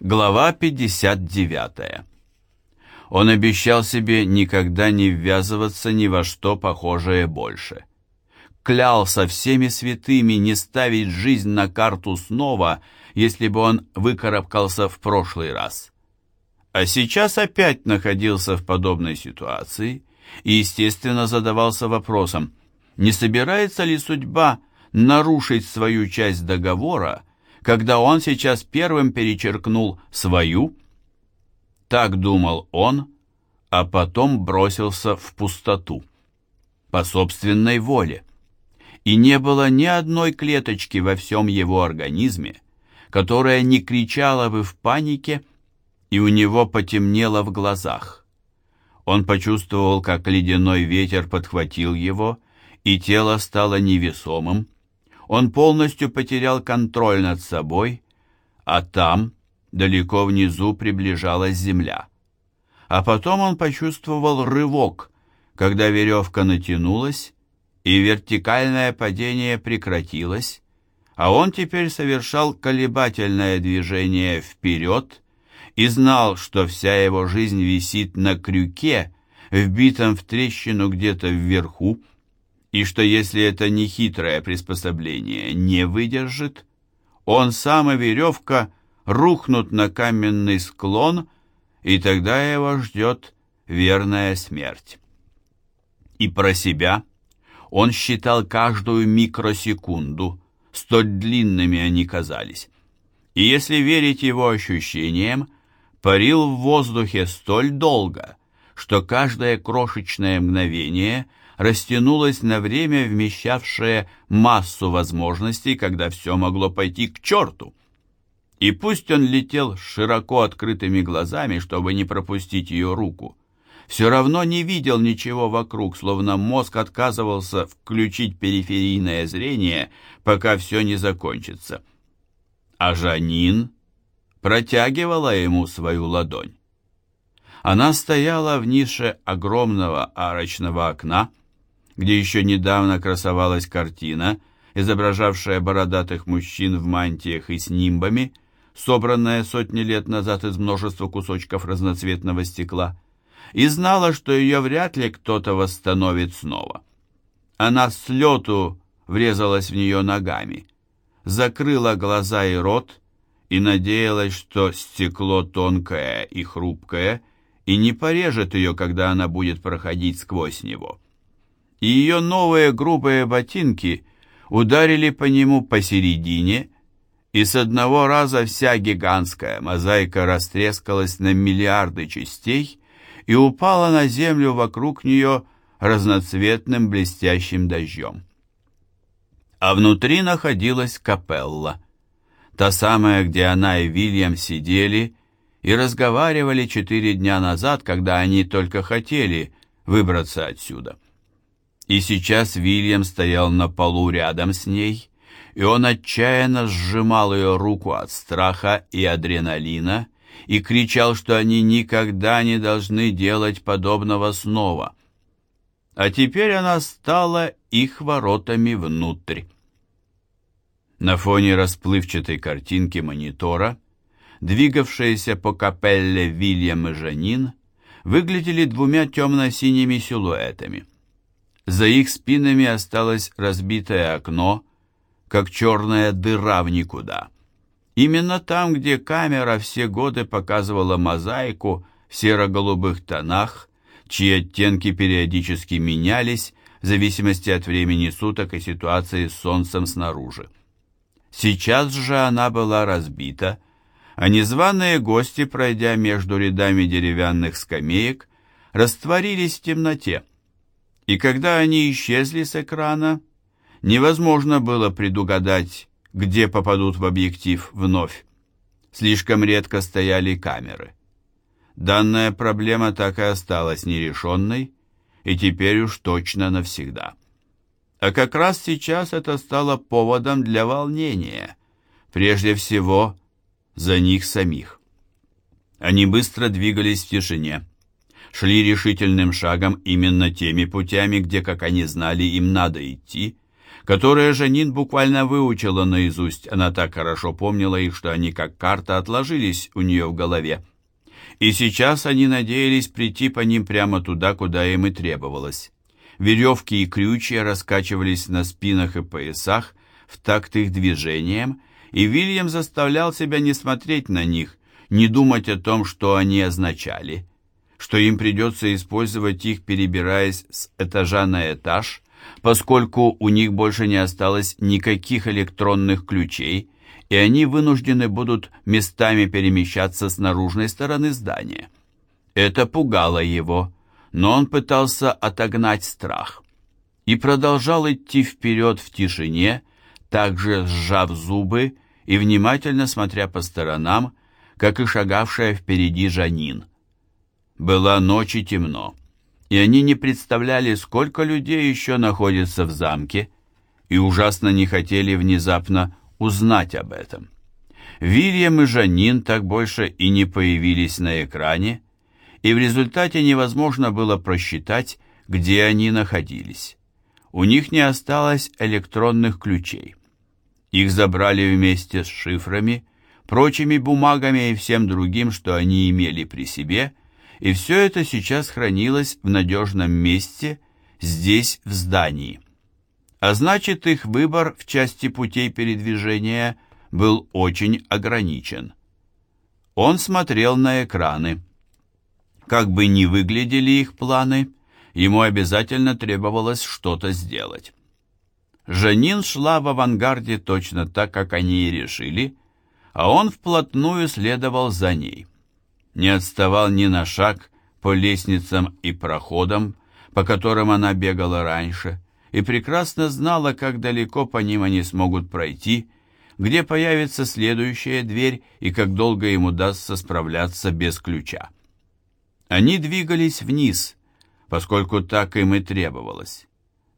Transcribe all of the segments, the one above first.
Глава 59. Он обещал себе никогда не ввязываться ни во что похожее больше. Клялся всеми святыми не ставить жизнь на карту снова, если бы он выкарабкался в прошлый раз. А сейчас опять находился в подобной ситуации и, естественно, задавался вопросом, не собирается ли судьба нарушить свою часть договора, когда он сейчас первым перечеркнул свою? Так думал он, а потом бросился в пустоту. По собственной воле. И не было ни одной клеточки во всем его организме, которая не кричала бы в панике, и у него потемнело в глазах. Он почувствовал, как ледяной ветер подхватил его, и тело стало невесомым, он полностью потерял контроль над собой, а там, далеко внизу, приближалась земля. А потом он почувствовал рывок, когда веревка натянулась, и вертикальное падение прекратилось, а он теперь совершал колебательное движение вперед и знал, что вся его жизнь висит на крюке, вбитом в трещину где-то вверху, и что если это нехитрое приспособление не выдержит, он сам и веревка рухнут на каменный склон, и тогда его ждет верная смерть. И про себя он считал каждую микросекунду, столь длинными они казались. И если верить его ощущениям, парил в воздухе столь долго, что каждое крошечное мгновение – растянулось на время, вмещавшее массу возможностей, когда все могло пойти к черту. И пусть он летел широко открытыми глазами, чтобы не пропустить ее руку, все равно не видел ничего вокруг, словно мозг отказывался включить периферийное зрение, пока все не закончится. А Жанин протягивала ему свою ладонь. Она стояла в нише огромного арочного окна, где еще недавно красовалась картина, изображавшая бородатых мужчин в мантиях и с нимбами, собранная сотни лет назад из множества кусочков разноцветного стекла, и знала, что ее вряд ли кто-то восстановит снова. Она с лету врезалась в нее ногами, закрыла глаза и рот и надеялась, что стекло тонкое и хрупкое и не порежет ее, когда она будет проходить сквозь него и ее новые грубые ботинки ударили по нему посередине, и с одного раза вся гигантская мозаика растрескалась на миллиарды частей и упала на землю вокруг нее разноцветным блестящим дождем. А внутри находилась капелла, та самая, где она и Вильям сидели и разговаривали четыре дня назад, когда они только хотели выбраться отсюда. И сейчас Вильям стоял на полу рядом с ней, и он отчаянно сжимал ее руку от страха и адреналина и кричал, что они никогда не должны делать подобного снова. А теперь она стала их воротами внутрь. На фоне расплывчатой картинки монитора, двигавшиеся по капелле Вильям и Жанин, выглядели двумя темно-синими силуэтами – за их спинами осталось разбитое окно, как черная дыра в никуда. Именно там, где камера все годы показывала мозаику в серо-голубых тонах, чьи оттенки периодически менялись в зависимости от времени суток и ситуации с солнцем снаружи. Сейчас же она была разбита, а незваные гости, пройдя между рядами деревянных скамеек, растворились в темноте, и когда они исчезли с экрана, невозможно было предугадать, где попадут в объектив вновь. Слишком редко стояли камеры. Данная проблема так и осталась нерешенной, и теперь уж точно навсегда. А как раз сейчас это стало поводом для волнения, прежде всего за них самих. Они быстро двигались в тишине шли решительным шагом именно теми путями, где, как они знали, им надо идти, которые Жанин буквально выучила наизусть. Она так хорошо помнила их, что они как карта отложились у нее в голове. И сейчас они надеялись прийти по ним прямо туда, куда им и требовалось. Веревки и крючья раскачивались на спинах и поясах в такт их движением, и Вильям заставлял себя не смотреть на них, не думать о том, что они означали, что им придется использовать их, перебираясь с этажа на этаж, поскольку у них больше не осталось никаких электронных ключей, и они вынуждены будут местами перемещаться с наружной стороны здания. Это пугало его, но он пытался отогнать страх и продолжал идти вперед в тишине, также сжав зубы и внимательно смотря по сторонам, как и шагавшая впереди Жанин. Была ночь и темно, и они не представляли, сколько людей еще находится в замке, и ужасно не хотели внезапно узнать об этом. Вильям и Жанин так больше и не появились на экране, и в результате невозможно было просчитать, где они находились. У них не осталось электронных ключей. Их забрали вместе с шифрами, прочими бумагами и всем другим, что они имели при себе, и все это сейчас хранилось в надежном месте, здесь, в здании а значит их выбор в части путей передвижения был очень ограничен. Он смотрел на экраны. Как бы ни выглядели их планы, ему обязательно требовалось что-то сделать. Жанин шла в авангарде точно так, как они и решили, а он вплотную следовал за ней. Не отставал ни на шаг по лестницам и проходам, по которым она бегала раньше, и прекрасно знала, как далеко по ним они смогут пройти, где появится следующая дверь и как долго им удастся справляться без ключа. Они двигались вниз, поскольку так им и требовалось.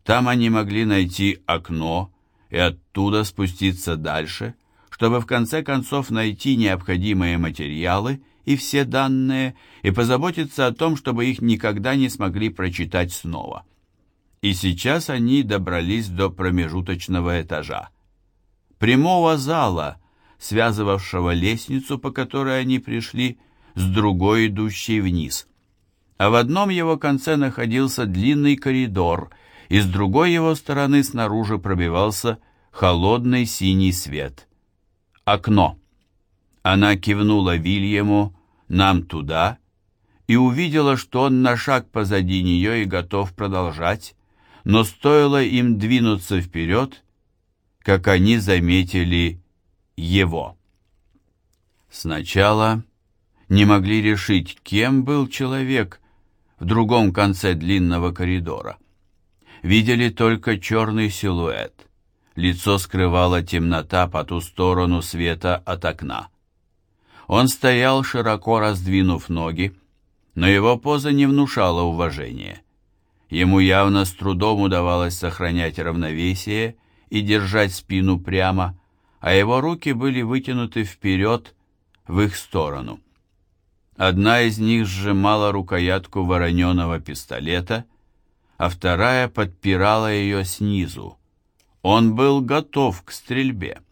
Там они могли найти окно и оттуда спуститься дальше, чтобы в конце концов найти необходимые материалы и все данные и позаботиться о том, чтобы их никогда не смогли прочитать снова и сейчас они добрались до промежуточного этажа. Прямого зала, связывавшего лестницу, по которой они пришли, с другой, идущей вниз. А в одном его конце находился длинный коридор, и с другой его стороны снаружи пробивался холодный синий свет. Окно. Она кивнула Вильяму «нам туда» и увидела, что он на шаг позади нее и готов продолжать, но стоило им двинуться вперед, как они заметили его. Сначала не могли решить, кем был человек в другом конце длинного коридора. Видели только черный силуэт. Лицо скрывала темнота по ту сторону света от окна. Он стоял, широко раздвинув ноги, но его поза не внушала уважения. Ему явно с трудом удавалось сохранять равновесие и держать спину прямо, а его руки были вытянуты вперед в их сторону. Одна из них сжимала рукоятку вороненого пистолета, а вторая подпирала ее снизу. Он был готов к стрельбе.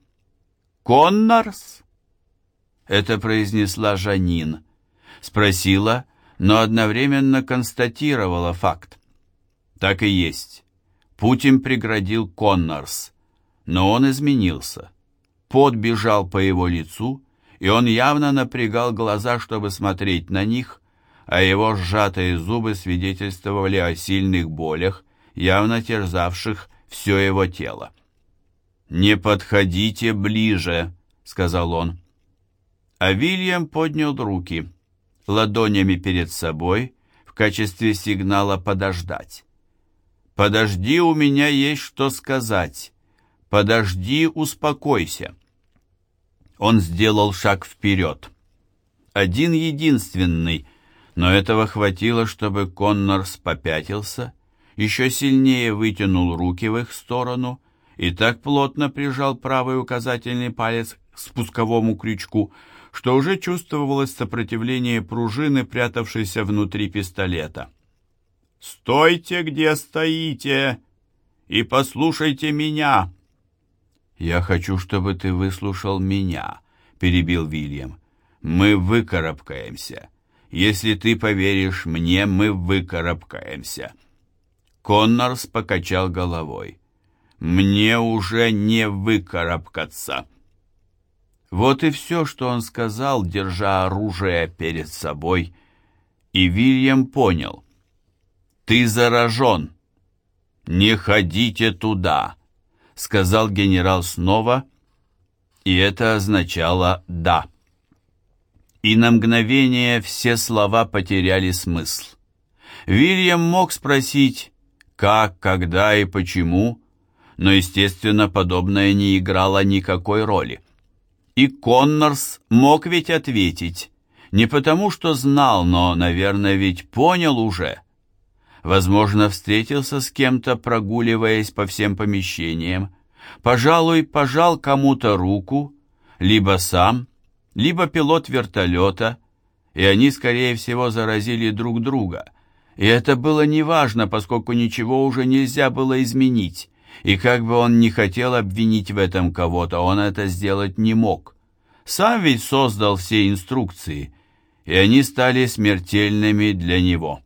«Коннорс?» Это произнесла Жанин. Спросила, но одновременно констатировала факт. Так и есть. Путь им преградил Коннорс, но он изменился. Пот бежал по его лицу, и он явно напрягал глаза, чтобы смотреть на них, а его сжатые зубы свидетельствовали о сильных болях, явно терзавших все его тело. «Не подходите ближе», — сказал он. А Вильям поднял руки, ладонями перед собой, в качестве сигнала подождать. Подожди, у меня есть что сказать. Подожди, успокойся. Он сделал шаг вперед. Один единственный, но этого хватило, чтобы Коннорс попятился, еще сильнее вытянул руки в их сторону и так плотно прижал правый указательный палец к спусковому крючку, что уже чувствовалось сопротивление пружины, прятавшейся внутри пистолета. «Стойте, где стоите, и послушайте меня!» «Я хочу, чтобы ты выслушал меня», — перебил Вильям. «Мы выкарабкаемся. Если ты поверишь мне, мы выкарабкаемся». Коннорс покачал головой. «Мне уже не выкарабкаться». Вот и все, что он сказал, держа оружие перед собой. И Вильям понял. «Ты заражен. Не ходите туда», — сказал генерал снова, и это означало «да». И на мгновение все слова потеряли смысл. Вильям мог спросить «как», «когда» и «почему», но, естественно, подобное не играло никакой роли. И Коннорс мог ведь ответить, не потому что знал, но, наверное, ведь понял уже. Возможно, встретился с кем-то, прогуливаясь по всем помещениям, пожалуй, пожал кому-то руку, либо сам, либо пилот вертолета, и они, скорее всего, заразили друг друга. И это было неважно, поскольку ничего уже нельзя было изменить. И как бы он ни хотел обвинить в этом кого-то, он это сделать не мог. Сам ведь создал все инструкции, и они стали смертельными для него.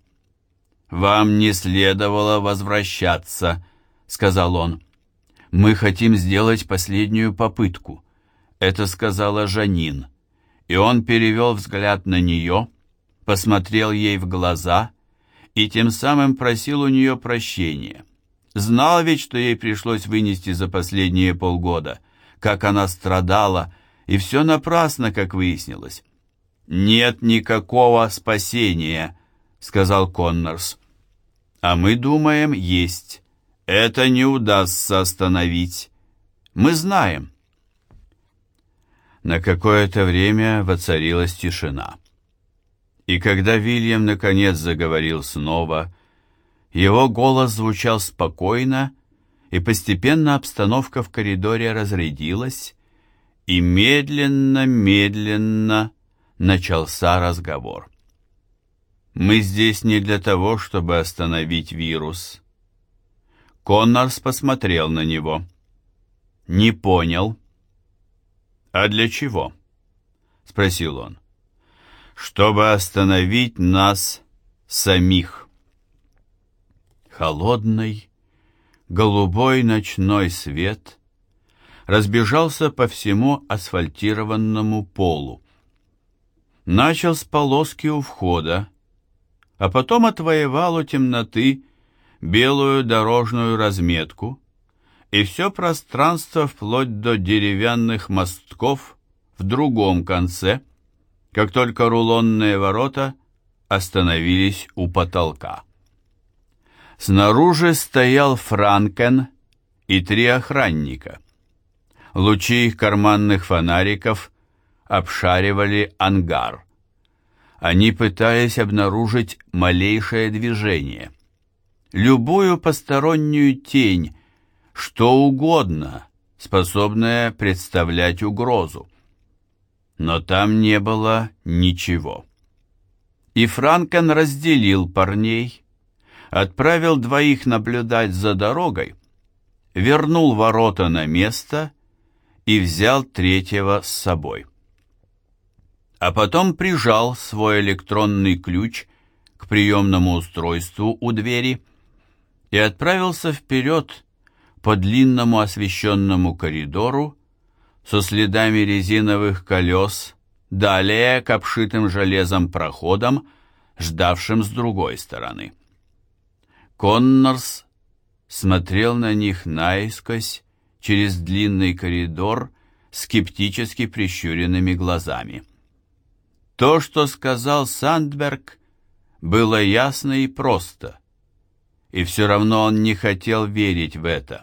«Вам не следовало возвращаться», — сказал он. «Мы хотим сделать последнюю попытку», — это сказала Жанин. И он перевел взгляд на нее, посмотрел ей в глаза и тем самым просил у нее прощения. Знал ведь, что ей пришлось вынести за последние полгода, как она страдала, и все напрасно, как выяснилось. «Нет никакого спасения», — сказал Коннорс. «А мы думаем, есть. Это не удастся остановить. Мы знаем». На какое-то время воцарилась тишина. И когда Вильям наконец заговорил снова, его голос звучал спокойно, и постепенно обстановка в коридоре разрядилась, и медленно-медленно начался разговор. «Мы здесь не для того, чтобы остановить вирус». Коннорс посмотрел на него. «Не понял». «А для чего?» — спросил он. «Чтобы остановить нас самих» холодный, голубой ночной свет разбежался по всему асфальтированному полу. Начал с полоски у входа, а потом отвоевал у темноты белую дорожную разметку и все пространство вплоть до деревянных мостков в другом конце, как только рулонные ворота остановились у потолка. Снаружи стоял Франкен и три охранника. Лучи их карманных фонариков обшаривали ангар. Они пытались обнаружить малейшее движение. Любую постороннюю тень, что угодно, способное представлять угрозу. Но там не было ничего. И Франкен разделил парней, отправил двоих наблюдать за дорогой, вернул ворота на место и взял третьего с собой. А потом прижал свой электронный ключ к приемному устройству у двери и отправился вперед по длинному освещенному коридору со следами резиновых колес, далее к обшитым железом проходам, ждавшим с другой стороны. Коннорс смотрел на них наискось через длинный коридор скептически прищуренными глазами. То, что сказал Сандберг, было ясно и просто, и все равно он не хотел верить в это.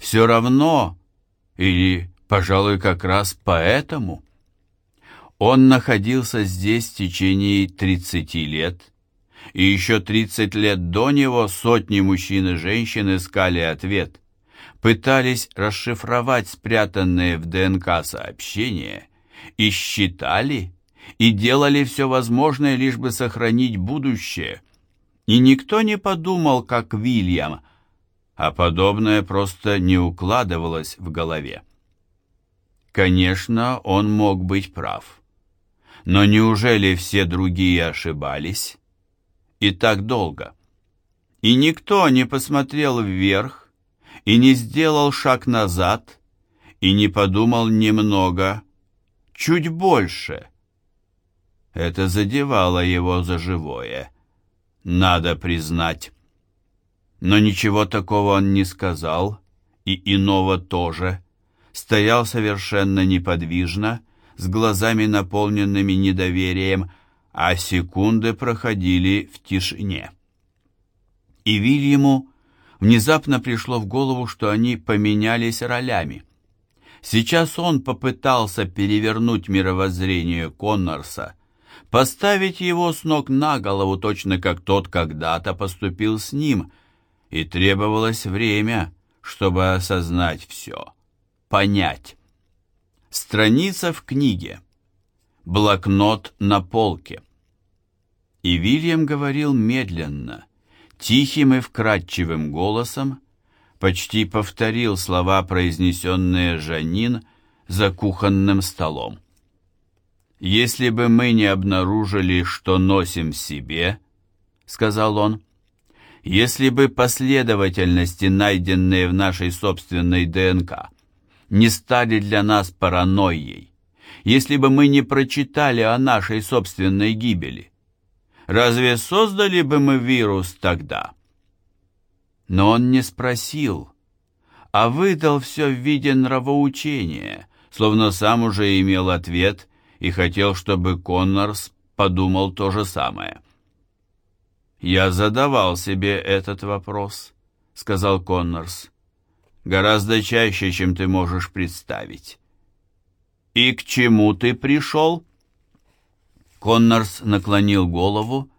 Все равно, или, пожалуй, как раз поэтому, он находился здесь в течение 30 лет, и еще 30 лет до него сотни мужчин и женщин искали ответ, пытались расшифровать спрятанные в ДНК сообщения и считали, и делали все возможное, лишь бы сохранить будущее. И никто не подумал, как Вильям, а подобное просто не укладывалось в голове. Конечно, он мог быть прав. Но неужели все другие ошибались? И так долго. И никто не посмотрел вверх, и не сделал шаг назад, и не подумал немного, чуть больше. Это задевало его за живое, надо признать. Но ничего такого он не сказал, и иного тоже. Стоял совершенно неподвижно, с глазами наполненными недоверием, а секунды проходили в тишине. И Вильяму внезапно пришло в голову, что они поменялись ролями. Сейчас он попытался перевернуть мировоззрение Коннорса, поставить его с ног на голову, точно как тот когда-то поступил с ним, и требовалось время, чтобы осознать все, понять. Страница в книге, блокнот на полке. И Вильям говорил медленно, тихим и вкрадчивым голосом, почти повторил слова, произнесенные Жанин за кухонным столом. «Если бы мы не обнаружили, что носим себе, — сказал он, — если бы последовательности, найденные в нашей собственной ДНК, не стали для нас паранойей, если бы мы не прочитали о нашей собственной гибели, разве создали бы мы вирус тогда?» Но он не спросил, а выдал все в виде нравоучения, словно сам уже имел ответ и хотел, чтобы Коннорс подумал то же самое. «Я задавал себе этот вопрос», — сказал Коннорс, — «гораздо чаще, чем ты можешь представить». «И к чему ты пришел?» Коннорс наклонил голову,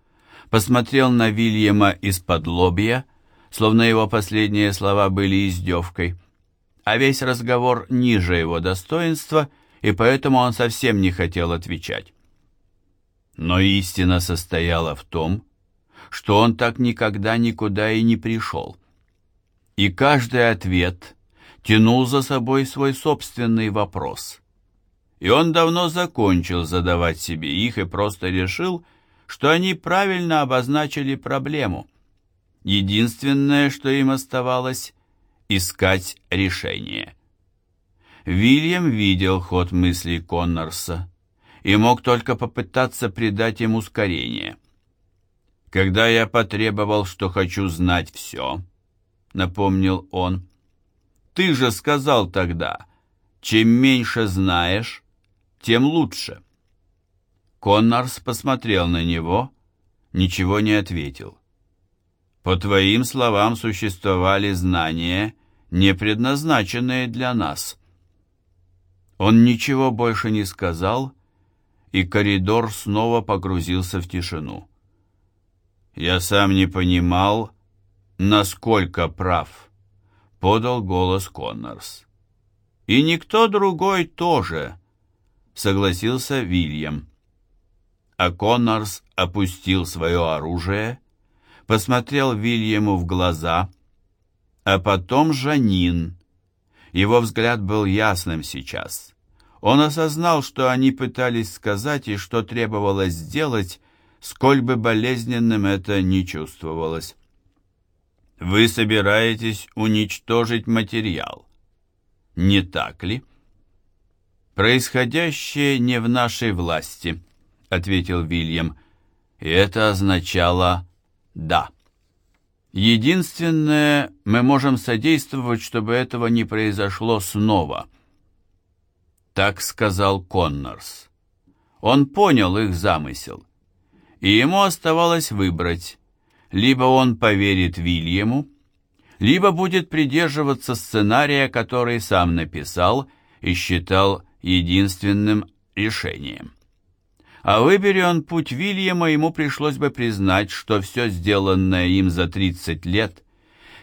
посмотрел на Вильяма из-под лобья, словно его последние слова были издевкой, а весь разговор ниже его достоинства, и поэтому он совсем не хотел отвечать. Но истина состояла в том, что он так никогда никуда и не пришел. И каждый ответ тянул за собой свой собственный вопрос. И он давно закончил задавать себе их и просто решил, что они правильно обозначили проблему – Единственное, что им оставалось – искать решение. Вильям видел ход мыслей Коннорса и мог только попытаться придать им ускорение. «Когда я потребовал, что хочу знать все», — напомнил он, — «ты же сказал тогда, чем меньше знаешь, тем лучше». Коннорс посмотрел на него, ничего не ответил. По твоим словам, существовали знания, не предназначенные для нас. Он ничего больше не сказал, и коридор снова погрузился в тишину. Я сам не понимал, насколько прав, подал голос Коннорс. И никто другой тоже, согласился Вильям. А Коннорс опустил свое оружие посмотрел Вильяму в глаза, а потом Жанин. Его взгляд был ясным сейчас. Он осознал, что они пытались сказать и что требовалось сделать, сколь бы болезненным это не чувствовалось. «Вы собираетесь уничтожить материал, не так ли?» «Происходящее не в нашей власти», — ответил Вильям, и это означало да. Единственное, мы можем содействовать, чтобы этого не произошло снова. Так сказал Коннорс. Он понял их замысел. И ему оставалось выбрать. Либо он поверит Вильяму, либо будет придерживаться сценария, который сам написал и считал единственным решением. А выбери он путь Вильяма, ему пришлось бы признать, что все сделанное им за 30 лет,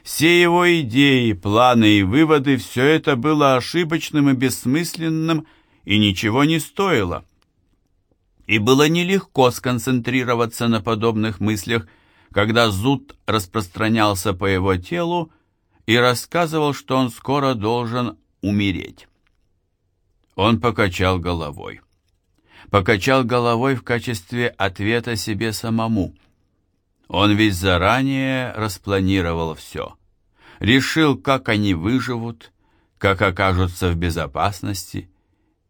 все его идеи, планы и выводы, все это было ошибочным и бессмысленным и ничего не стоило. И было нелегко сконцентрироваться на подобных мыслях, когда зуд распространялся по его телу, и рассказывал, что он скоро должен умереть. Он покачал головой. Покачал головой в качестве ответа себе самому. Он ведь заранее распланировал все. Решил, как они выживут, как окажутся в безопасности,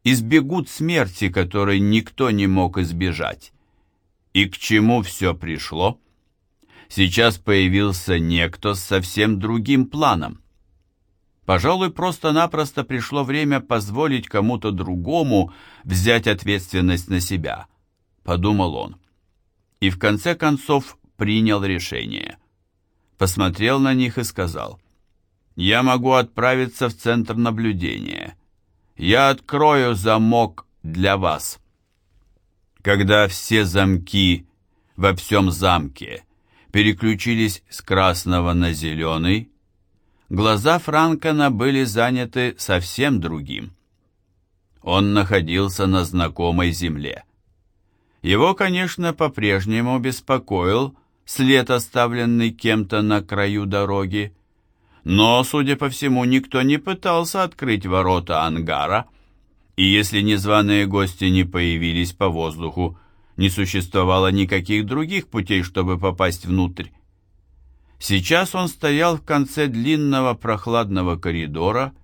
избегут смерти, которой никто не мог избежать. И к чему все пришло? Сейчас появился некто с совсем другим планом. Пожалуй, просто-напросто пришло время позволить кому-то другому взять ответственность на себя, подумал он. И в конце концов принял решение. Посмотрел на них и сказал, «Я могу отправиться в центр наблюдения. Я открою замок для вас». Когда все замки во всем замке переключились с красного на зеленый, глаза Франкона были заняты совсем другим. Он находился на знакомой земле. Его, конечно, по-прежнему беспокоил след, оставленный кем-то на краю дороги, но, судя по всему, никто не пытался открыть ворота ангара, и если незваные гости не появились по воздуху, не существовало никаких других путей, чтобы попасть внутрь. Сейчас он стоял в конце длинного прохладного коридора,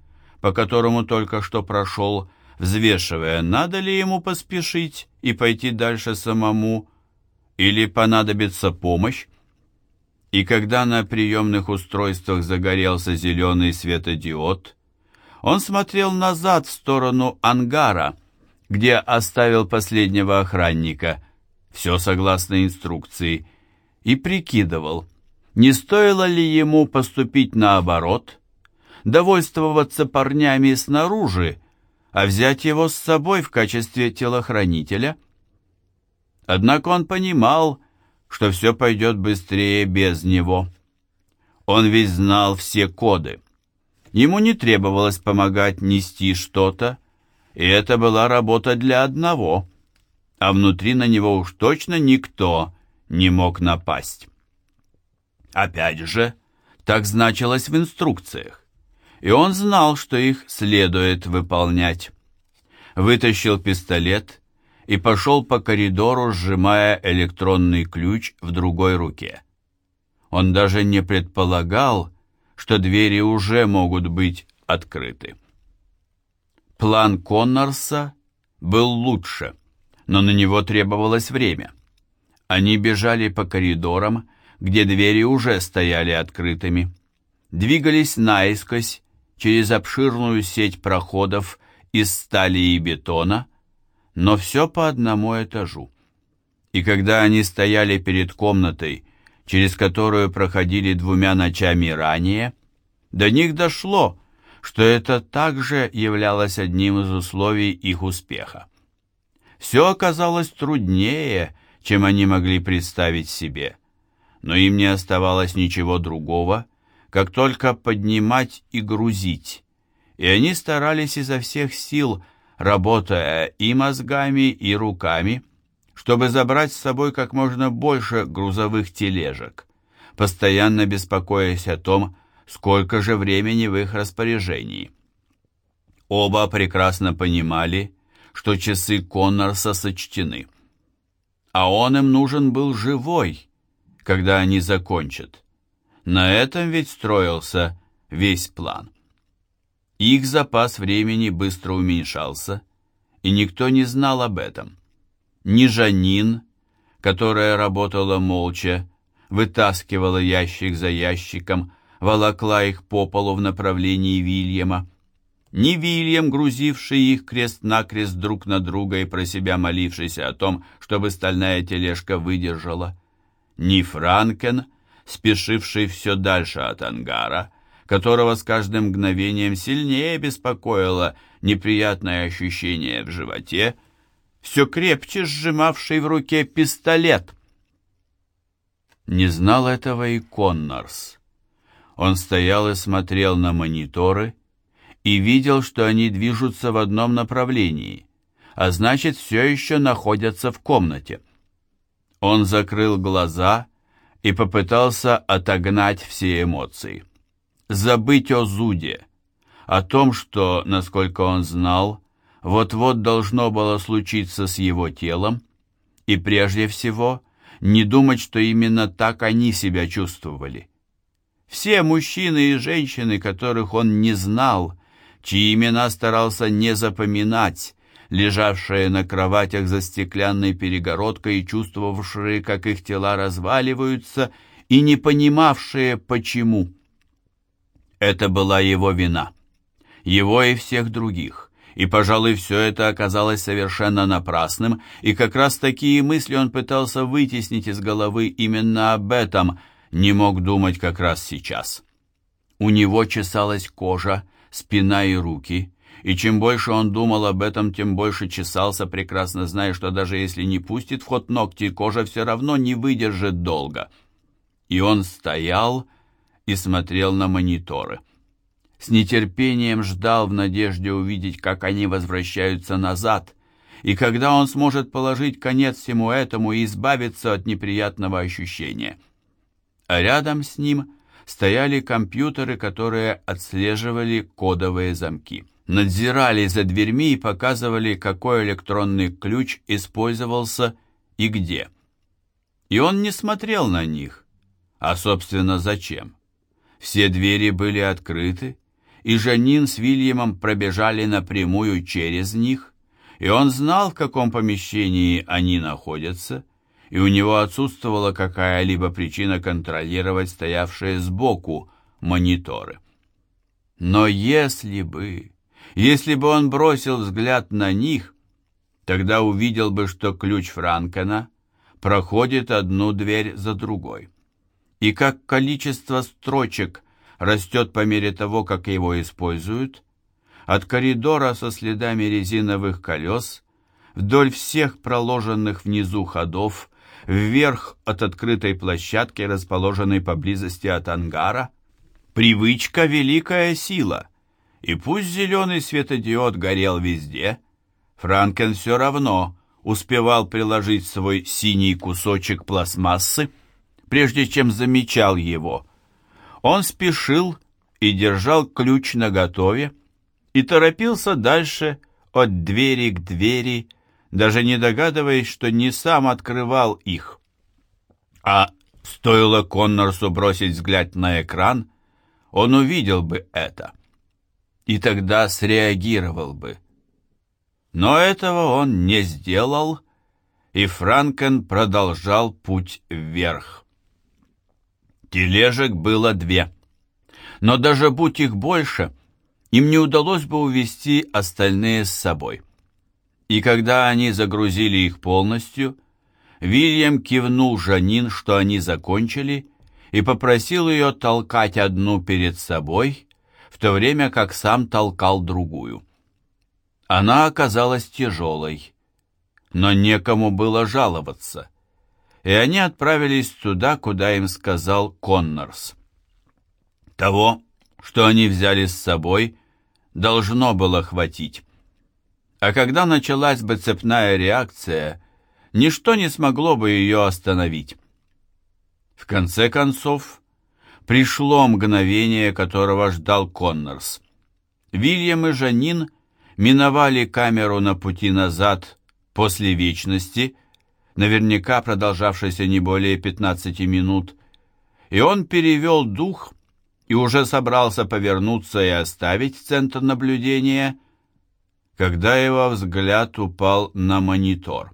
по которому только что прошел, взвешивая, надо ли ему поспешить и пойти дальше самому, или понадобится помощь. И когда на приемных устройствах загорелся зеленый светодиод, он смотрел назад в сторону ангара, где оставил последнего охранника, все согласно инструкции, и прикидывал, не стоило ли ему поступить наоборот, довольствоваться парнями снаружи, а взять его с собой в качестве телохранителя. Однако он понимал, что все пойдет быстрее без него. Он ведь знал все коды. Ему не требовалось помогать нести что-то, и это была работа для одного, а внутри на него уж точно никто не мог напасть. Опять же, так значилось в инструкциях, и он знал, что их следует выполнять. Вытащил пистолет и пошел по коридору, сжимая электронный ключ в другой руке. Он даже не предполагал, что двери уже могут быть открыты. План Коннорса был лучше, но на него требовалось время. Они бежали по коридорам, где двери уже стояли открытыми. Двигались наискось через обширную сеть проходов из стали и бетона, но все по одному этажу. И когда они стояли перед комнатой, через которую проходили двумя ночами ранее, до них дошло, что это также являлось одним из условий их успеха. Все оказалось труднее, чем они могли представить себе, но им не оставалось ничего другого, как только поднимать и грузить, и они старались изо всех сил, работая и мозгами, и руками, чтобы забрать с собой как можно больше грузовых тележек, постоянно беспокоясь о том, сколько же времени в их распоряжении. Оба прекрасно понимали, что часы Коннорса сочтены. А он им нужен был живой, когда они закончат. На этом ведь строился весь план. Их запас времени быстро уменьшался, и никто не знал об этом. Ни Жанин, которая работала молча, вытаскивала ящик за ящиком, волокла их по полу в направлении Вильяма. Ни Вильям, грузивший их крест-накрест друг на друга и про себя молившийся о том, чтобы стальная тележка выдержала, ни Франкен, спешивший все дальше от ангара, которого с каждым мгновением сильнее беспокоило неприятное ощущение в животе, все крепче сжимавший в руке пистолет. Не знал этого и Коннорс. Он стоял и смотрел на мониторы и видел, что они движутся в одном направлении, а значит, все еще находятся в комнате. Он закрыл глаза и попытался отогнать все эмоции. забыть о Зуде, о том, что, насколько он знал, вот-вот должно было случиться с его телом, и прежде всего не думать, что именно так они себя чувствовали. Все мужчины и женщины, которых он не знал, чьи имена старался не запоминать, лежавшие на кроватях за стеклянной перегородкой и чувствовавшие, как их тела разваливаются, и не понимавшие, почему. Это была его вина. Его и всех других. И, пожалуй, все это оказалось совершенно напрасным, и как раз такие мысли он пытался вытеснить из головы именно об этом, не мог думать как раз сейчас. У него чесалась кожа, спина и руки, и чем больше он думал об этом, тем больше чесался, прекрасно зная, что даже если не пустит в ход ногти, кожа все равно не выдержит долго. И он стоял и смотрел на мониторы. С нетерпением ждал в надежде увидеть, как они возвращаются назад, и когда он сможет положить конец всему этому и избавиться от неприятного ощущения. А рядом с ним стояли компьютеры, которые отслеживали кодовые замки надзирали за дверьми и показывали, какой электронный ключ использовался и где. И он не смотрел на них. А, собственно, зачем? Все двери были открыты, и Жанин с Вильямом пробежали напрямую через них, и он знал, в каком помещении они находятся, и у него отсутствовала какая-либо причина контролировать стоявшие сбоку мониторы. Но если бы... Если бы он бросил взгляд на них, тогда увидел бы, что ключ Франкена проходит одну дверь за другой. И как количество строчек растет по мере того, как его используют, от коридора со следами резиновых колес вдоль всех проложенных внизу ходов, вверх от открытой площадки, расположенной поблизости от ангара, привычка — великая сила — и пусть зеленый светодиод горел везде, Франкен все равно успевал приложить свой синий кусочек пластмассы, прежде чем замечал его. Он спешил и держал ключ наготове, и торопился дальше от двери к двери, даже не догадываясь, что не сам открывал их. А стоило Коннорсу бросить взгляд на экран, он увидел бы это и тогда среагировал бы. Но этого он не сделал, и Франкен продолжал путь вверх. Тележек было две, но даже будь их больше, им не удалось бы увести остальные с собой. И когда они загрузили их полностью, Вильям кивнул Жанин, что они закончили, и попросил ее толкать одну перед собой, то время как сам толкал другую. Она оказалась тяжелой, но некому было жаловаться, и они отправились туда, куда им сказал Коннорс. Того, что они взяли с собой, должно было хватить. А когда началась бы цепная реакция, ничто не смогло бы ее остановить. В конце концов, Пришло мгновение, которого ждал Коннорс. Вильям и Жанин миновали камеру на пути назад после вечности, наверняка продолжавшейся не более 15 минут, и он перевел дух и уже собрался повернуться и оставить центр наблюдения, когда его взгляд упал на монитор.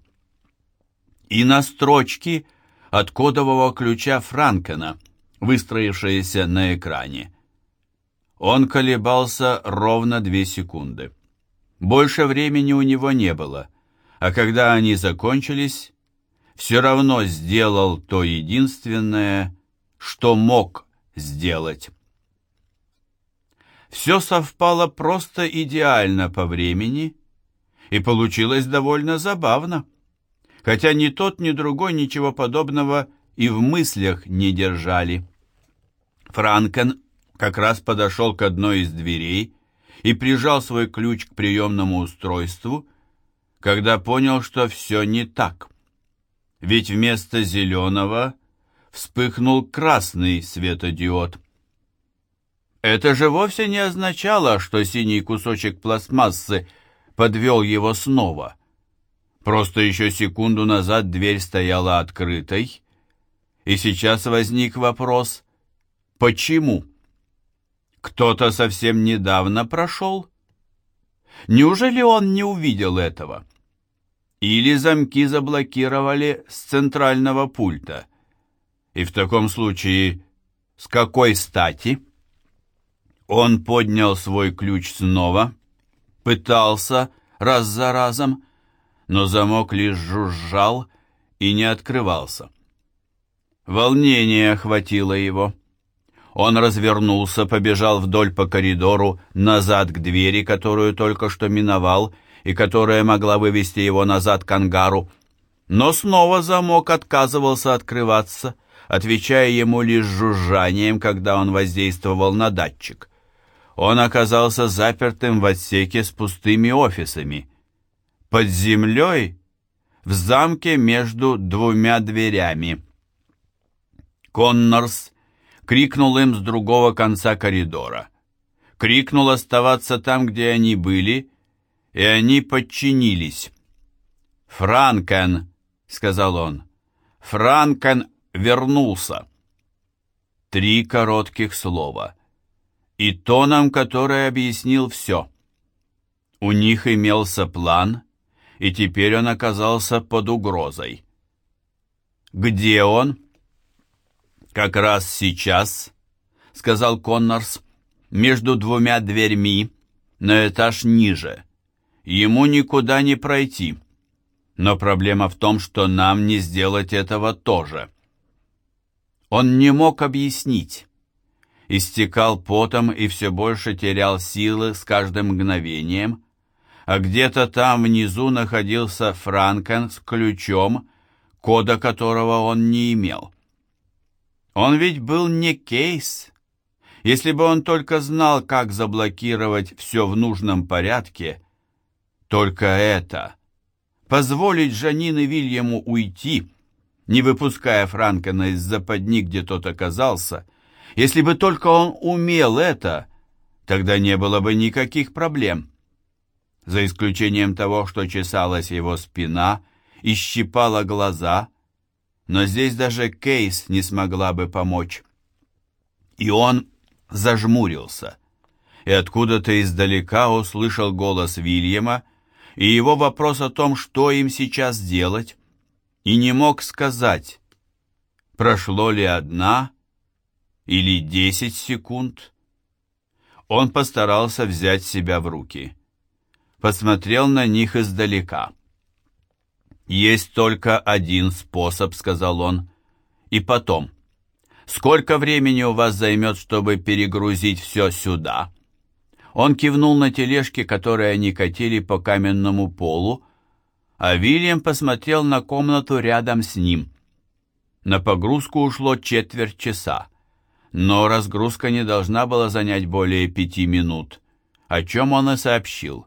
И на строчки от кодового ключа Франкена, выстроившееся на экране. Он колебался ровно две секунды. Больше времени у него не было, а когда они закончились, все равно сделал то единственное, что мог сделать. Все совпало просто идеально по времени, и получилось довольно забавно, хотя ни тот, ни другой ничего подобного и в мыслях не держали. Франкен как раз подошел к одной из дверей и прижал свой ключ к приемному устройству, когда понял, что все не так. Ведь вместо зеленого вспыхнул красный светодиод. Это же вовсе не означало, что синий кусочек пластмассы подвел его снова. Просто еще секунду назад дверь стояла открытой, и сейчас возник вопрос «Почему?» Кто-то совсем недавно прошел? Неужели он не увидел этого? Или замки заблокировали с центрального пульта? И в таком случае, с какой стати? Он поднял свой ключ снова, пытался раз за разом, но замок лишь жужжал и не открывался. Волнение охватило его. Он развернулся, побежал вдоль по коридору, назад к двери, которую только что миновал, и которая могла вывести его назад к ангару. Но снова замок отказывался открываться, отвечая ему лишь жужжанием, когда он воздействовал на датчик. Он оказался запертым в отсеке с пустыми офисами. Под землей, в замке между двумя дверями. Коннорс крикнул им с другого конца коридора. Крикнул оставаться там, где они были, и они подчинились. «Франкен!» — сказал он. «Франкен вернулся!» Три коротких слова. И тоном, который объяснил все. У них имелся план, и теперь он оказался под угрозой. «Где он?» «Как раз сейчас», — сказал Коннорс, — «между двумя дверьми, на этаж ниже. Ему никуда не пройти. Но проблема в том, что нам не сделать этого тоже». Он не мог объяснить. Истекал потом и все больше терял силы с каждым мгновением, а где-то там внизу находился Франкен с ключом, кода которого он не имел. Он ведь был не кейс. Если бы он только знал, как заблокировать все в нужном порядке, только это. Позволить Жанин и Вильяму уйти, не выпуская Франкена из западни, где тот оказался, если бы только он умел это, тогда не было бы никаких проблем. За исключением того, что чесалась его спина и щипала глаза, но здесь даже Кейс не смогла бы помочь. И он зажмурился, и откуда-то издалека услышал голос Вильяма и его вопрос о том, что им сейчас делать, и не мог сказать, прошло ли одна или десять секунд. Он постарался взять себя в руки. Посмотрел на них издалека. «Есть только один способ», — сказал он. «И потом, сколько времени у вас займет, чтобы перегрузить все сюда?» Он кивнул на тележки, которые они катили по каменному полу, а Вильям посмотрел на комнату рядом с ним. На погрузку ушло четверть часа, но разгрузка не должна была занять более пяти минут, о чем он и сообщил.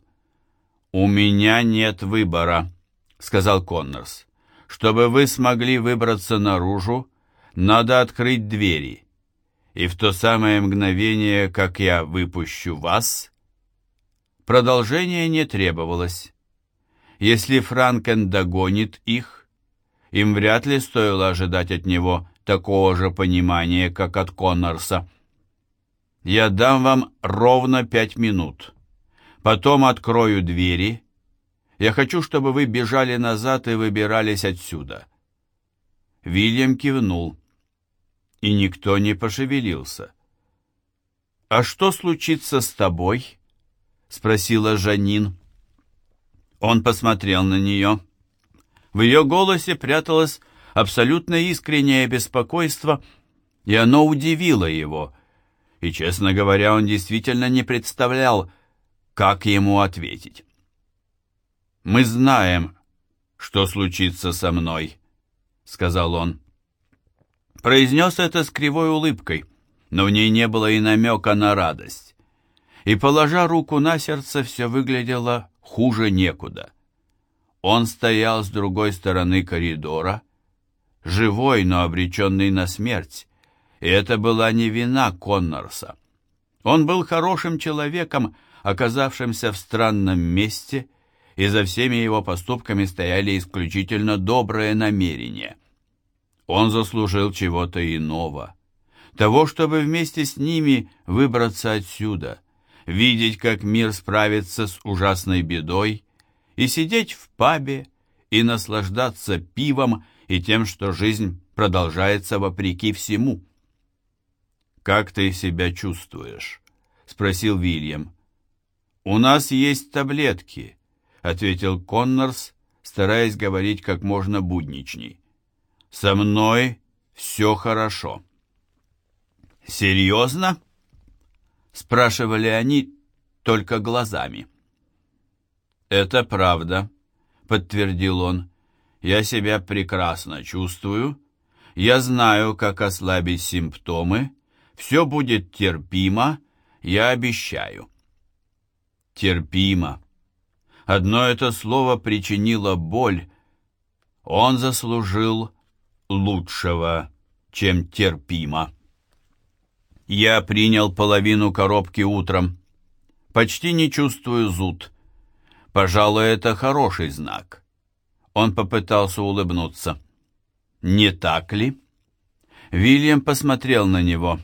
«У меня нет выбора», — сказал Коннорс. «Чтобы вы смогли выбраться наружу, надо открыть двери. И в то самое мгновение, как я выпущу вас...» Продолжение не требовалось. Если Франкен догонит их, им вряд ли стоило ожидать от него такого же понимания, как от Коннорса. «Я дам вам ровно пять минут. Потом открою двери» Я хочу, чтобы вы бежали назад и выбирались отсюда». Вильям кивнул, и никто не пошевелился. «А что случится с тобой?» — спросила Жанин. Он посмотрел на нее. В ее голосе пряталось абсолютно искреннее беспокойство, и оно удивило его. И, честно говоря, он действительно не представлял, как ему ответить. «Мы знаем, что случится со мной», — сказал он. Произнес это с кривой улыбкой, но в ней не было и намека на радость. И, положа руку на сердце, все выглядело хуже некуда. Он стоял с другой стороны коридора, живой, но обреченный на смерть, и это была не вина Коннорса. Он был хорошим человеком, оказавшимся в странном месте, и за всеми его поступками стояли исключительно добрые намерения. Он заслужил чего-то иного, того, чтобы вместе с ними выбраться отсюда, видеть, как мир справится с ужасной бедой, и сидеть в пабе, и наслаждаться пивом и тем, что жизнь продолжается вопреки всему. «Как ты себя чувствуешь?» — спросил Вильям. «У нас есть таблетки», — ответил Коннорс, стараясь говорить как можно будничней. «Со мной все хорошо». «Серьезно?» — спрашивали они только глазами. «Это правда», — подтвердил он. «Я себя прекрасно чувствую. Я знаю, как ослабить симптомы. Все будет терпимо, я обещаю». Терпимо. Одно это слово причинило боль. Он заслужил лучшего, чем терпимо. Я принял половину коробки утром. Почти не чувствую зуд. Пожалуй, это хороший знак. Он попытался улыбнуться. Не так ли? Вильям посмотрел на него.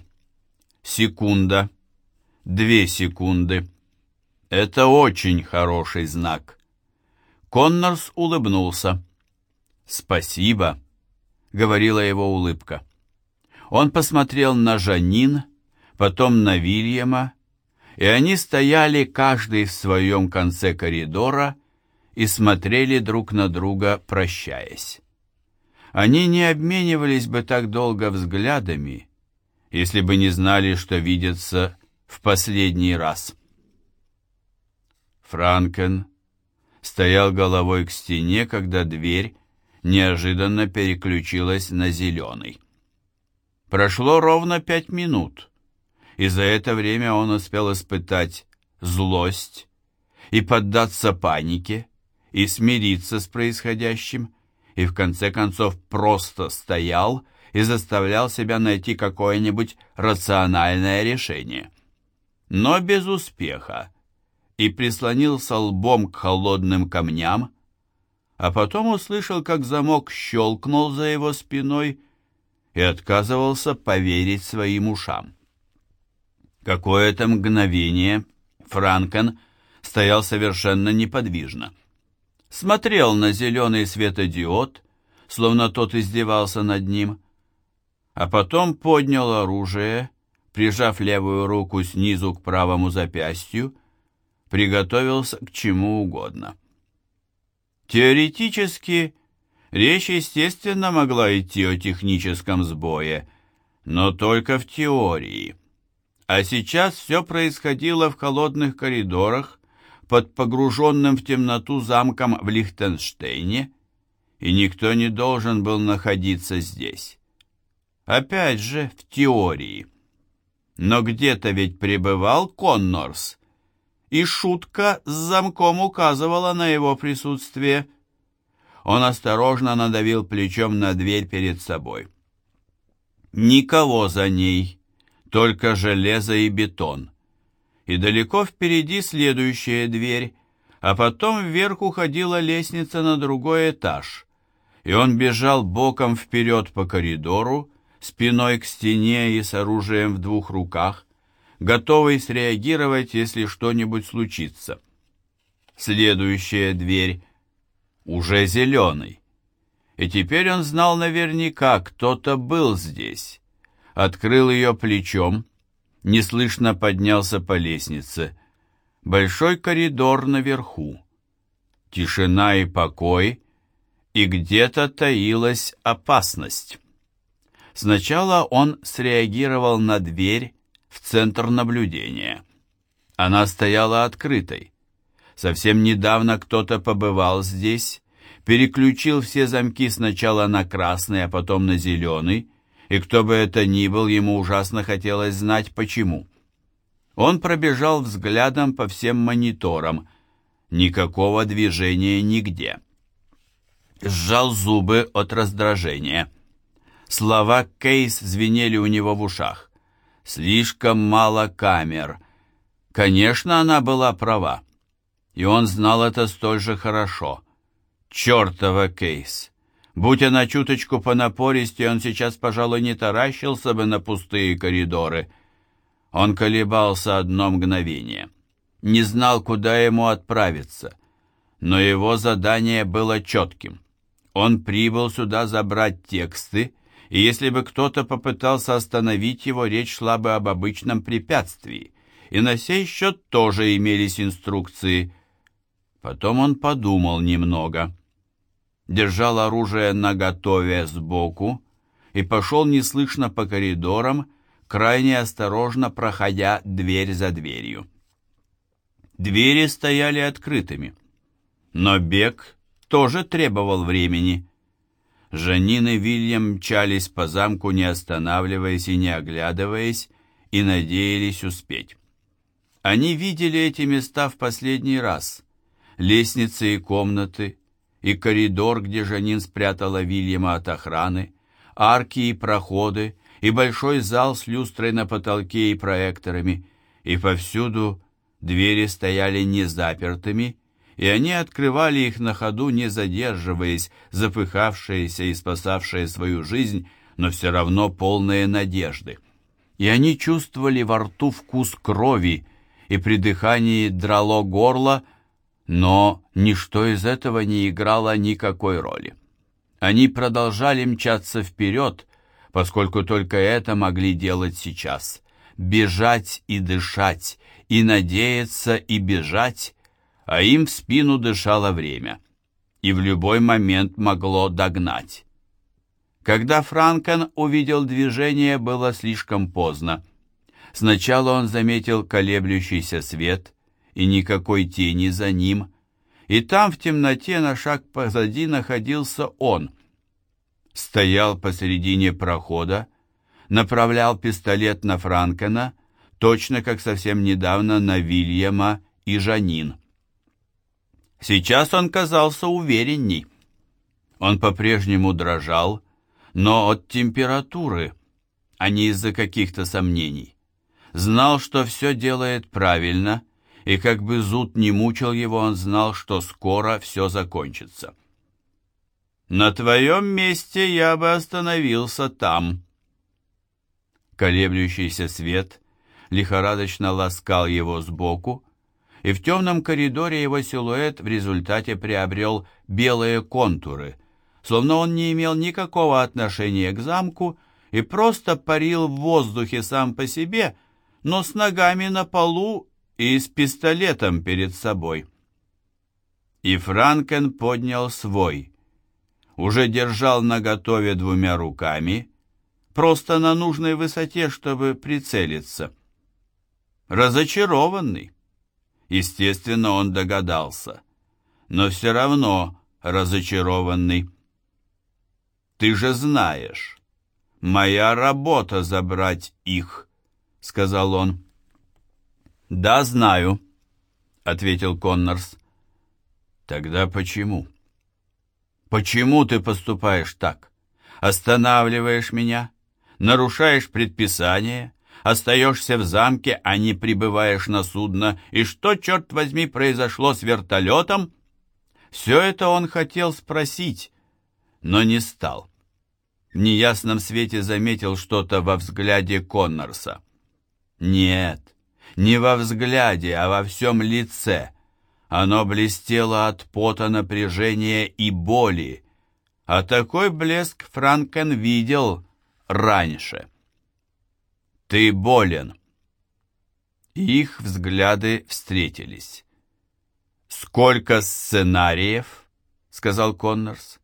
Секунда. Две секунды. Это очень хороший знак. Коннорс улыбнулся. «Спасибо», — говорила его улыбка. Он посмотрел на Жанин, потом на Вильяма, и они стояли каждый в своем конце коридора и смотрели друг на друга, прощаясь. Они не обменивались бы так долго взглядами, если бы не знали, что видятся в последний раз. Франкен стоял головой к стене, когда дверь неожиданно переключилась на зеленый. Прошло ровно пять минут, и за это время он успел испытать злость и поддаться панике, и смириться с происходящим, и в конце концов просто стоял и заставлял себя найти какое-нибудь рациональное решение. Но без успеха и прислонился лбом к холодным камням, а потом услышал, как замок щелкнул за его спиной и отказывался поверить своим ушам. Какое-то мгновение Франкен стоял совершенно неподвижно. Смотрел на зеленый светодиод, словно тот издевался над ним, а потом поднял оружие, прижав левую руку снизу к правому запястью, приготовился к чему угодно. Теоретически, речь, естественно, могла идти о техническом сбое, но только в теории. А сейчас все происходило в холодных коридорах, под погруженным в темноту замком в Лихтенштейне, и никто не должен был находиться здесь. Опять же, в теории. Но где-то ведь пребывал Коннорс, и шутка с замком указывала на его присутствие. Он осторожно надавил плечом на дверь перед собой. Никого за ней, только железо и бетон. И далеко впереди следующая дверь, а потом вверх уходила лестница на другой этаж, и он бежал боком вперед по коридору, спиной к стене и с оружием в двух руках, готовый среагировать, если что-нибудь случится. Следующая дверь уже зеленый. И теперь он знал наверняка, кто-то был здесь. Открыл ее плечом, неслышно поднялся по лестнице. Большой коридор наверху. Тишина и покой, и где-то таилась опасность. Сначала он среагировал на дверь, в центр наблюдения. Она стояла открытой. Совсем недавно кто-то побывал здесь, переключил все замки сначала на красный, а потом на зеленый, и кто бы это ни был, ему ужасно хотелось знать, почему. Он пробежал взглядом по всем мониторам. Никакого движения нигде. Сжал зубы от раздражения. Слова Кейс звенели у него в ушах. Слишком мало камер. Конечно, она была права. И он знал это столь же хорошо. Чёртова Кейс! Будь она чуточку понапористее, он сейчас, пожалуй, не таращился бы на пустые коридоры. Он колебался одно мгновение. Не знал, куда ему отправиться. Но его задание было четким. Он прибыл сюда забрать тексты, и если бы кто-то попытался остановить его, речь шла бы об обычном препятствии. И на сей счет тоже имелись инструкции. Потом он подумал немного держал оружие наготове сбоку и пошел неслышно по коридорам, крайне осторожно проходя дверь за дверью. Двери стояли открытыми, но бег тоже требовал времени. Жанин и Вильям мчались по замку, не останавливаясь и не оглядываясь, и надеялись успеть. Они видели эти места в последний раз. Лестницы и комнаты, и коридор, где Жанин спрятала Вильяма от охраны, арки и проходы, и большой зал с люстрой на потолке и проекторами, и повсюду двери стояли незапертыми, и они открывали их на ходу, не задерживаясь, запыхавшиеся и спасавшие свою жизнь, но все равно полные надежды. И они чувствовали во рту вкус крови, и при дыхании драло горло, но ничто из этого не играло никакой роли. Они продолжали мчаться вперед, поскольку только это могли делать сейчас. Бежать и дышать, и надеяться и бежать, а им в спину дышало время, и в любой момент могло догнать. Когда Франкен увидел движение, было слишком поздно. Сначала он заметил колеблющийся свет, и никакой тени за ним, и там в темноте на шаг позади находился он. Стоял посередине прохода, направлял пистолет на Франкена, точно как совсем недавно на Вильяма и Жанин. Сейчас он казался уверенней. Он по-прежнему дрожал, но от температуры, а не из-за каких-то сомнений. Знал, что все делает правильно — и как бы зуд не мучил его, он знал, что скоро все закончится. «На твоем месте я бы остановился там». Колеблющийся свет лихорадочно ласкал его сбоку, и в темном коридоре его силуэт в результате приобрел белые контуры, словно он не имел никакого отношения к замку и просто парил в воздухе сам по себе, но с ногами на полу и с пистолетом перед собой. И Франкен поднял свой. Уже держал наготове двумя руками, просто на нужной высоте, чтобы прицелиться. Разочарованный. Естественно, он догадался, но все равно разочарованный. «Ты же знаешь, моя работа забрать их», — сказал он. «Да, знаю», — ответил Коннорс. «Тогда почему?» «Почему ты поступаешь так? Останавливаешь меня, нарушаешь предписание, остаешься в замке, а не прибываешь на судно, и что, черт возьми, произошло с вертолетом?» Все это он хотел спросить, но не стал. В неясном свете заметил что-то во взгляде Коннорса. «Нет, не во взгляде, а во всем лице. Оно блестело от пота, напряжения и боли. А такой блеск Франкен видел раньше. «Ты болен». Их взгляды встретились. «Сколько сценариев?» — сказал Коннорс.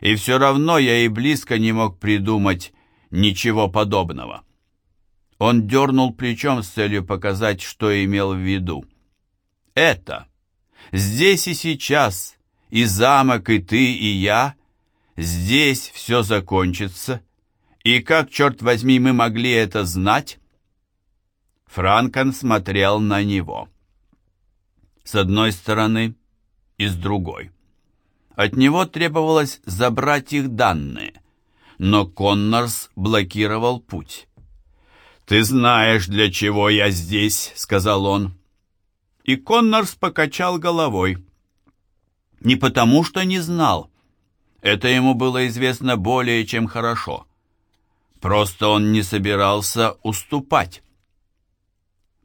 «И все равно я и близко не мог придумать ничего подобного». Он дернул плечом с целью показать, что имел в виду. «Это! Здесь и сейчас, и замок, и ты, и я. Здесь все закончится. И как, черт возьми, мы могли это знать?» Франкон смотрел на него. С одной стороны и с другой. От него требовалось забрать их данные, но Коннорс блокировал путь. «Ты знаешь, для чего я здесь», — сказал он. И Коннорс покачал головой. Не потому, что не знал. Это ему было известно более чем хорошо. Просто он не собирался уступать.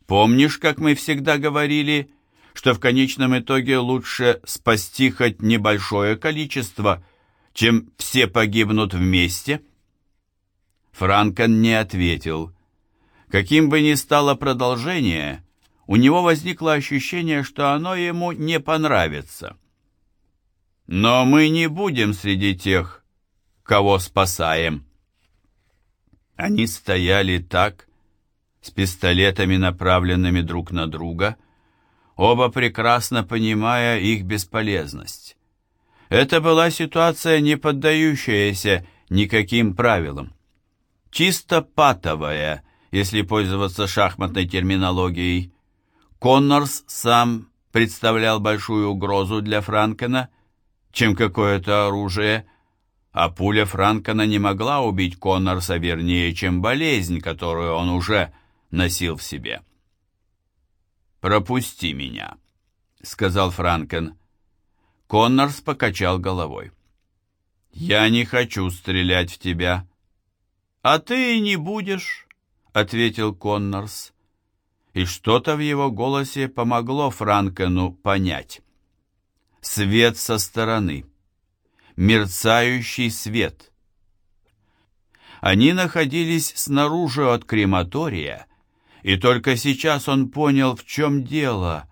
Помнишь, как мы всегда говорили, что в конечном итоге лучше спасти хоть небольшое количество, чем все погибнут вместе? Франкен не ответил. Каким бы ни стало продолжение, у него возникло ощущение, что оно ему не понравится. Но мы не будем среди тех, кого спасаем. Они стояли так, с пистолетами, направленными друг на друга, оба прекрасно понимая их бесполезность. Это была ситуация, не поддающаяся никаким правилам. Чисто патовая, если пользоваться шахматной терминологией. Коннорс сам представлял большую угрозу для Франкена, чем какое-то оружие – а пуля Франкона не могла убить Коннорса вернее, чем болезнь, которую он уже носил в себе. «Пропусти меня», — сказал Франкен. Коннорс покачал головой. «Я не хочу стрелять в тебя». «А ты не будешь», — ответил Коннорс. И что-то в его голосе помогло Франкену понять. Свет со стороны мерцающий свет. Они находились снаружи от крематория, и только сейчас он понял, в чем дело.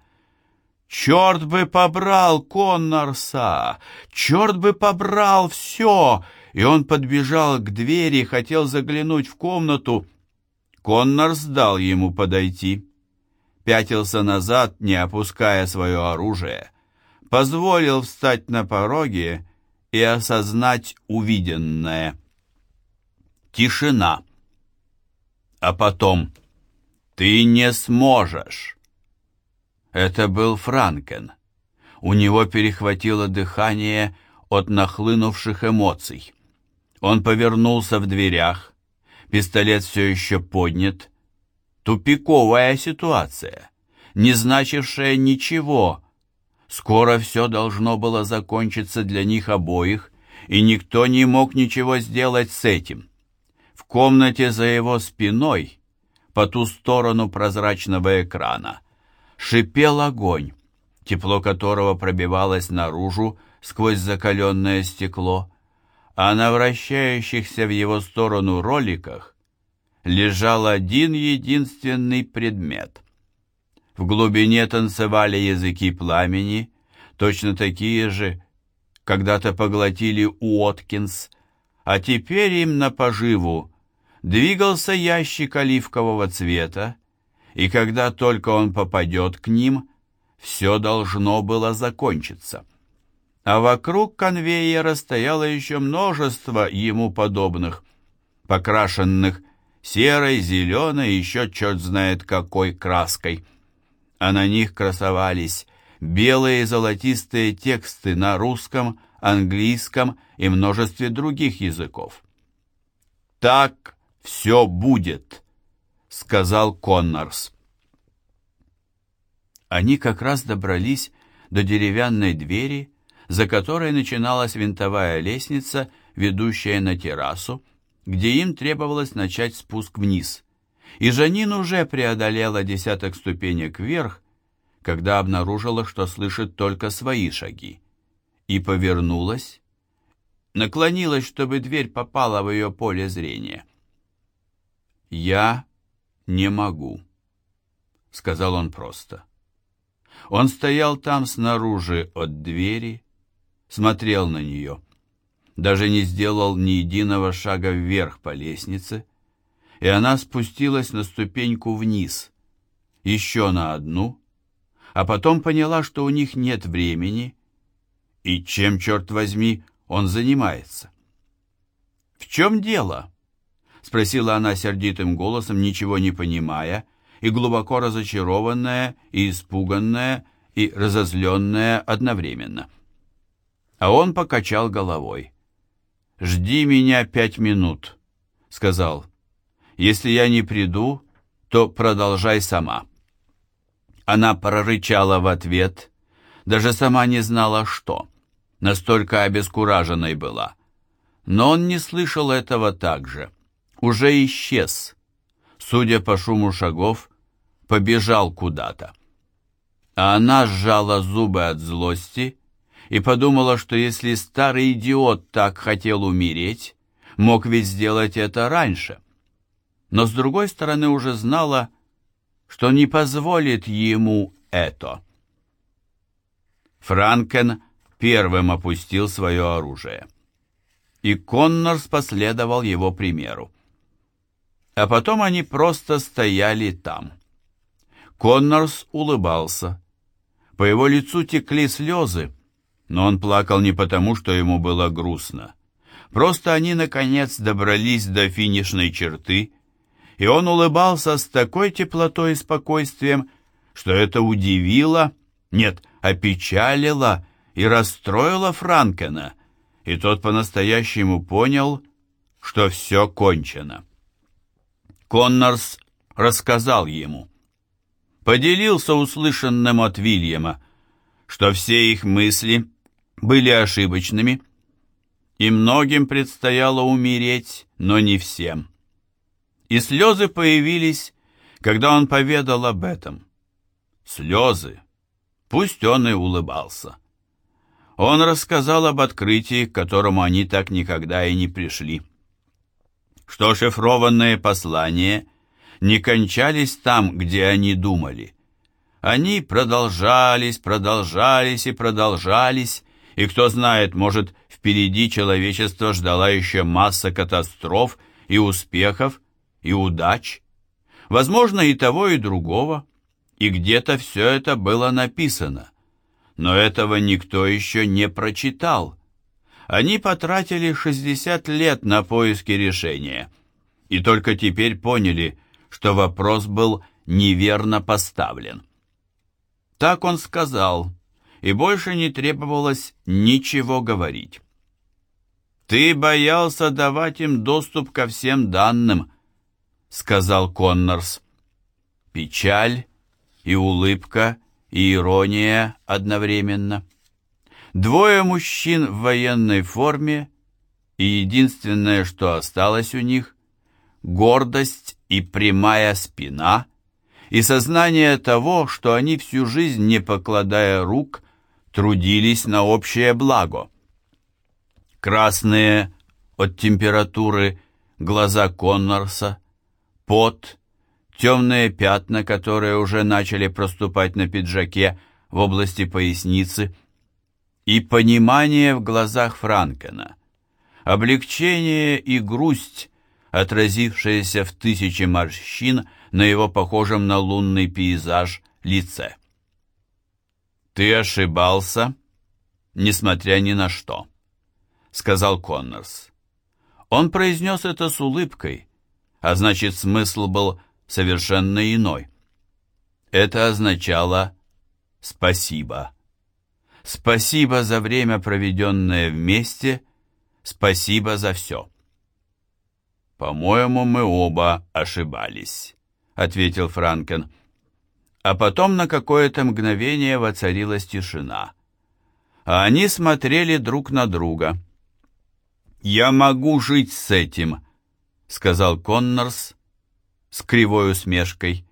«Черт бы побрал Коннорса! Черт бы побрал все!» И он подбежал к двери, хотел заглянуть в комнату. Коннорс дал ему подойти. Пятился назад, не опуская свое оружие. Позволил встать на пороге и осознать увиденное. Тишина. А потом «Ты не сможешь». Это был Франкен. У него перехватило дыхание от нахлынувших эмоций. Он повернулся в дверях, пистолет все еще поднят. Тупиковая ситуация, не значившая ничего, Скоро все должно было закончиться для них обоих, и никто не мог ничего сделать с этим. В комнате за его спиной, по ту сторону прозрачного экрана, шипел огонь, тепло которого пробивалось наружу сквозь закаленное стекло, а на вращающихся в его сторону роликах лежал один единственный предмет. В глубине танцевали языки пламени, точно такие же, когда-то поглотили Уоткинс, а теперь им на поживу двигался ящик оливкового цвета, и когда только он попадет к ним, все должно было закончиться. А вокруг конвейера стояло еще множество ему подобных, покрашенных серой, зеленой, еще черт знает какой краской – а на них красовались белые золотистые тексты на русском, английском и множестве других языков. «Так все будет», — сказал Коннорс. Они как раз добрались до деревянной двери, за которой начиналась винтовая лестница, ведущая на террасу, где им требовалось начать спуск вниз и Жанин уже преодолела десяток ступенек вверх, когда обнаружила, что слышит только свои шаги, и повернулась, наклонилась, чтобы дверь попала в ее поле зрения. «Я не могу», — сказал он просто. Он стоял там снаружи от двери, смотрел на нее, даже не сделал ни единого шага вверх по лестнице, и она спустилась на ступеньку вниз, еще на одну, а потом поняла, что у них нет времени, и чем, черт возьми, он занимается. «В чем дело?» — спросила она сердитым голосом, ничего не понимая, и глубоко разочарованная, и испуганная, и разозленная одновременно. А он покачал головой. «Жди меня пять минут», — сказал Если я не приду, то продолжай сама». Она прорычала в ответ, даже сама не знала, что. Настолько обескураженной была. Но он не слышал этого также. Уже исчез. Судя по шуму шагов, побежал куда-то. А она сжала зубы от злости и подумала, что если старый идиот так хотел умереть, мог ведь сделать это раньше. Но с другой стороны уже знала, что не позволит ему это. Франкен первым опустил свое оружие. И Коннорс последовал его примеру. А потом они просто стояли там. Коннорс улыбался. По его лицу текли слезы, но он плакал не потому, что ему было грустно. Просто они, наконец, добрались до финишной черты, и он улыбался с такой теплотой и спокойствием, что это удивило, нет, опечалило и расстроило Франкена, и тот по-настоящему понял, что все кончено. Коннорс рассказал ему, поделился услышанным от Вильяма, что все их мысли были ошибочными, и многим предстояло умереть, но не всем. И слезы появились, когда он поведал об этом. Слезы. Пусть он и улыбался. Он рассказал об открытии, к которому они так никогда и не пришли. Что шифрованные послания не кончались там, где они думали. Они продолжались, продолжались и продолжались, и кто знает, может, впереди человечество ждала еще масса катастроф и успехов, и удач, возможно, и того, и другого, и где-то все это было написано. Но этого никто еще не прочитал. Они потратили 60 лет на поиски решения, и только теперь поняли, что вопрос был неверно поставлен. Так он сказал, и больше не требовалось ничего говорить. «Ты боялся давать им доступ ко всем данным», сказал Коннорс. Печаль и улыбка, и ирония одновременно. Двое мужчин в военной форме, и единственное, что осталось у них, гордость и прямая спина, и сознание того, что они всю жизнь, не покладая рук, трудились на общее благо. Красные от температуры глаза Коннорса пот, темные пятна, которые уже начали проступать на пиджаке в области поясницы, и понимание в глазах Франкена, облегчение и грусть, отразившиеся в тысячи морщин на его похожем на лунный пейзаж лице. «Ты ошибался, несмотря ни на что», — сказал Коннорс. Он произнес это с улыбкой, а значит смысл был совершенно иной. Это означало «спасибо». Спасибо за время, проведенное вместе, спасибо за все. «По-моему, мы оба ошибались», — ответил Франкен. А потом на какое-то мгновение воцарилась тишина. А они смотрели друг на друга. «Я могу жить с этим», — сказал Коннорс с кривой усмешкой.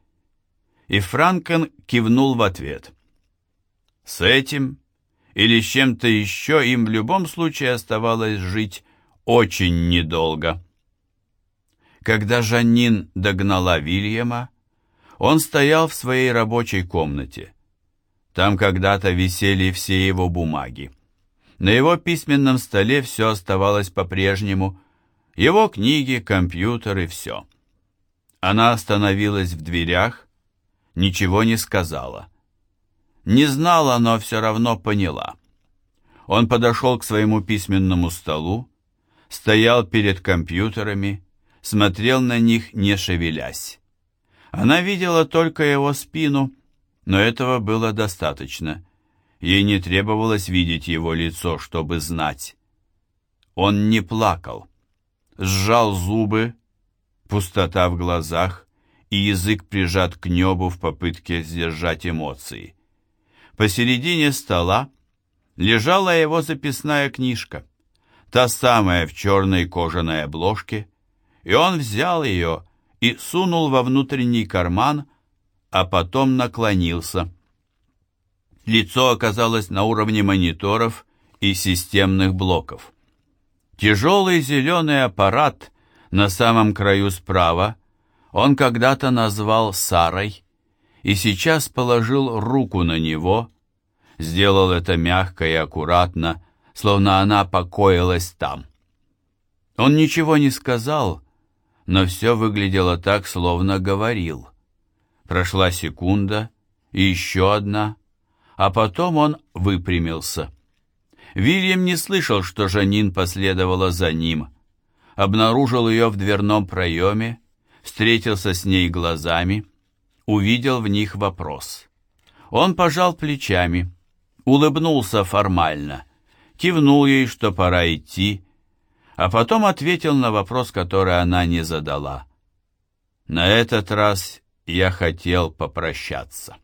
И Франкен кивнул в ответ. С этим или с чем-то еще им в любом случае оставалось жить очень недолго. Когда Жаннин догнала Вильяма, он стоял в своей рабочей комнате. Там когда-то висели все его бумаги. На его письменном столе все оставалось по-прежнему, его книги, компьютеры, все. Она остановилась в дверях, ничего не сказала. Не знала, но все равно поняла. Он подошел к своему письменному столу, стоял перед компьютерами, смотрел на них, не шевелясь. Она видела только его спину, но этого было достаточно. Ей не требовалось видеть его лицо, чтобы знать. Он не плакал сжал зубы, пустота в глазах и язык прижат к небу в попытке сдержать эмоции. Посередине стола лежала его записная книжка, та самая в черной кожаной обложке, и он взял ее и сунул во внутренний карман, а потом наклонился. Лицо оказалось на уровне мониторов и системных блоков. Тяжелый зеленый аппарат на самом краю справа он когда-то назвал Сарой и сейчас положил руку на него, сделал это мягко и аккуратно, словно она покоилась там. Он ничего не сказал, но все выглядело так, словно говорил. Прошла секунда, и еще одна, а потом он выпрямился. Вильям не слышал, что Жанин последовала за ним. Обнаружил ее в дверном проеме, встретился с ней глазами, увидел в них вопрос. Он пожал плечами, улыбнулся формально, кивнул ей, что пора идти, а потом ответил на вопрос, который она не задала. «На этот раз я хотел попрощаться».